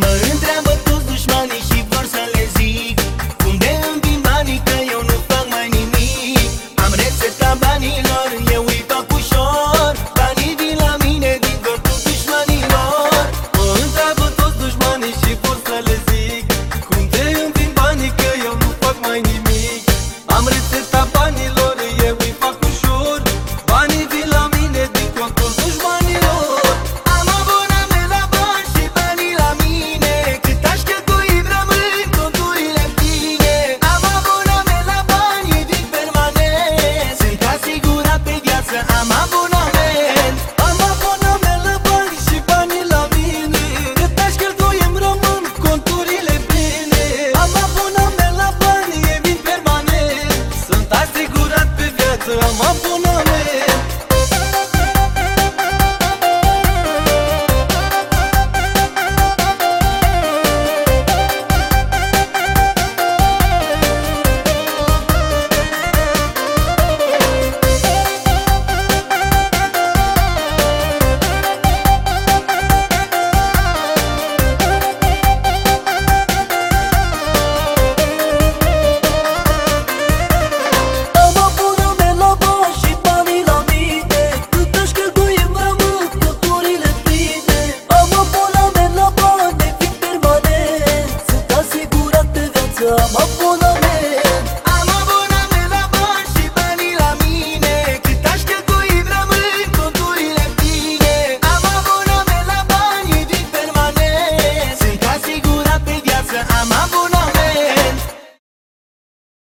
Mă întreabă